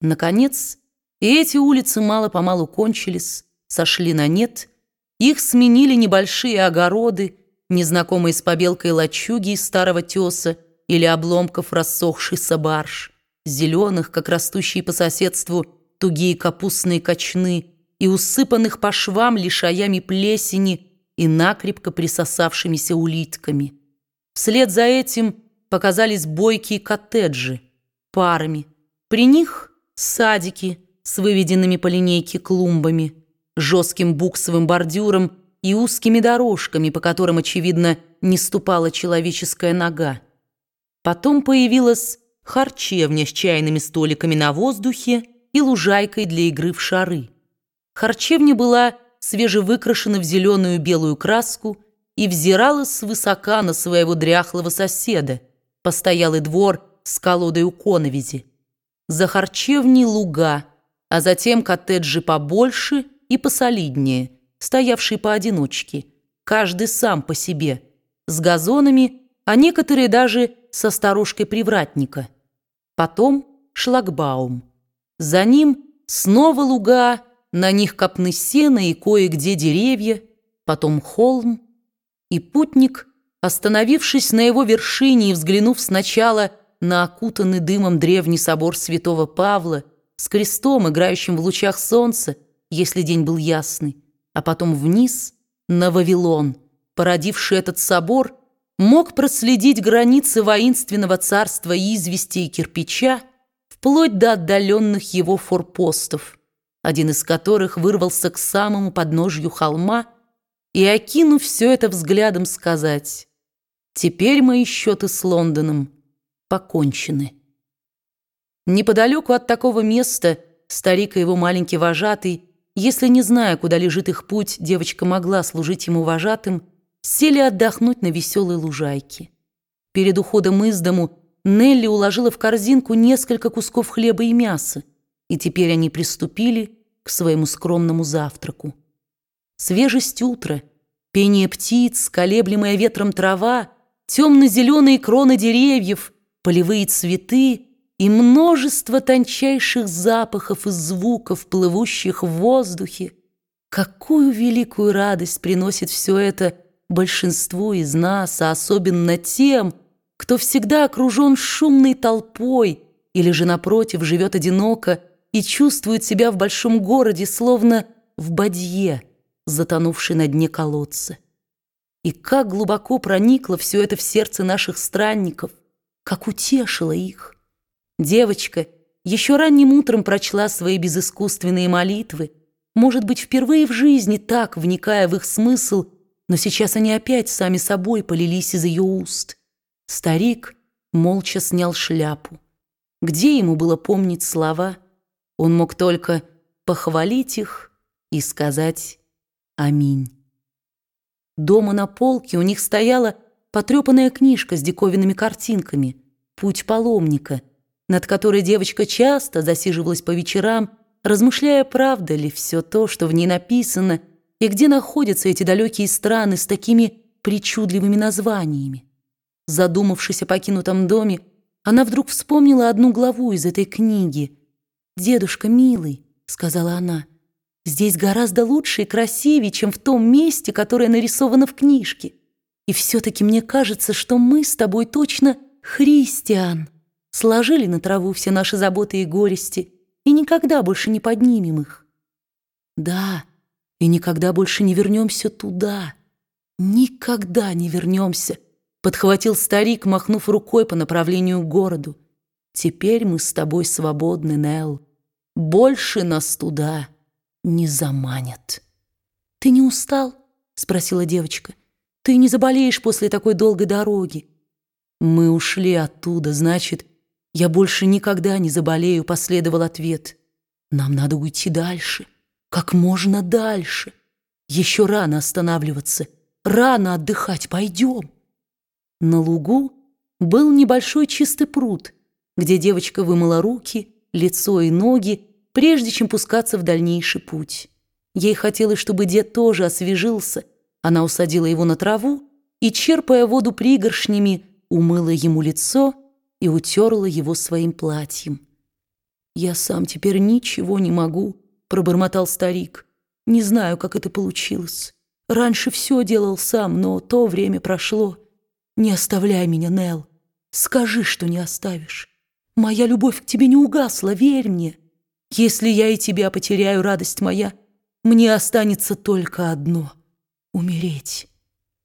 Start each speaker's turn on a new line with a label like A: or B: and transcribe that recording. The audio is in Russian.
A: Наконец, и эти улицы мало-помалу кончились, сошли на нет, их сменили небольшие огороды, незнакомые с побелкой лачуги из старого теса или обломков рассохшихся барж, зеленых, как растущие по соседству тугие капустные кочны и усыпанных по швам лишаями плесени и накрепко присосавшимися улитками. Вслед за этим показались бойкие коттеджи парами. При них садики с выведенными по линейке клумбами, жестким буксовым бордюром и узкими дорожками, по которым, очевидно, не ступала человеческая нога. Потом появилась харчевня с чайными столиками на воздухе и лужайкой для игры в шары. Харчевня была свежевыкрашена в зеленую белую краску и взирала свысока на своего дряхлого соседа, постоялый двор с колодой у коновизи. За харчевней луга, а затем коттеджи побольше и посолиднее, стоявшие поодиночке, каждый сам по себе, с газонами, а некоторые даже со старушкой привратника. Потом шлагбаум. За ним снова луга, на них копны сена и кое-где деревья, потом холм. И путник, остановившись на его вершине и взглянув сначала на окутанный дымом древний собор святого Павла с крестом, играющим в лучах солнца, если день был ясный, а потом вниз на Вавилон, породивший этот собор, мог проследить границы воинственного царства извести и кирпича вплоть до отдаленных его форпостов, один из которых вырвался к самому подножью холма и, окинув все это взглядом, сказать «Теперь мои счеты с Лондоном» покончены. Неподалеку от такого места старик и его маленький вожатый, если не зная, куда лежит их путь, девочка могла служить ему вожатым, сели отдохнуть на веселой лужайке. Перед уходом из дому Нелли уложила в корзинку несколько кусков хлеба и мяса, и теперь они приступили к своему скромному завтраку. Свежесть утра, пение птиц, колеблемая ветром трава, темно-зеленые кроны деревьев — полевые цветы и множество тончайших запахов и звуков, плывущих в воздухе. Какую великую радость приносит все это большинству из нас, а особенно тем, кто всегда окружен шумной толпой или же, напротив, живет одиноко и чувствует себя в большом городе, словно в бадье, затонувшей на дне колодца. И как глубоко проникло все это в сердце наших странников, как утешила их. Девочка еще ранним утром прочла свои безыскусственные молитвы, может быть, впервые в жизни так, вникая в их смысл, но сейчас они опять сами собой полились из ее уст. Старик молча снял шляпу. Где ему было помнить слова? Он мог только похвалить их и сказать «Аминь». Дома на полке у них стояла потрепанная книжка с диковинными картинками «Путь паломника», над которой девочка часто засиживалась по вечерам, размышляя, правда ли все то, что в ней написано, и где находятся эти далекие страны с такими причудливыми названиями. Задумавшись о покинутом доме, она вдруг вспомнила одну главу из этой книги. «Дедушка милый», — сказала она, — «здесь гораздо лучше и красивее, чем в том месте, которое нарисовано в книжке. И все-таки мне кажется, что мы с тобой точно христиан. Сложили на траву все наши заботы и горести и никогда больше не поднимем их. Да, и никогда больше не вернемся туда. Никогда не вернемся, подхватил старик, махнув рукой по направлению к городу. Теперь мы с тобой свободны, Нелл. Больше нас туда не заманят. Ты не устал? спросила девочка. Ты не заболеешь после такой долгой дороги. Мы ушли оттуда, значит, я больше никогда не заболею, последовал ответ. Нам надо уйти дальше, как можно дальше. Еще рано останавливаться, рано отдыхать, пойдем. На лугу был небольшой чистый пруд, где девочка вымыла руки, лицо и ноги, прежде чем пускаться в дальнейший путь. Ей хотелось, чтобы дед тоже освежился – она усадила его на траву и, черпая воду пригоршнями, умыла ему лицо и утерла его своим платьем. «Я сам теперь ничего не могу», — пробормотал старик. «Не знаю, как это получилось. Раньше все делал сам, но то время прошло. Не оставляй меня, Нелл. Скажи, что не оставишь. Моя любовь к тебе не угасла, верь мне. Если я и тебя потеряю, радость моя, мне останется только одно — умереть».